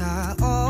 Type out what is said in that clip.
star. Oh.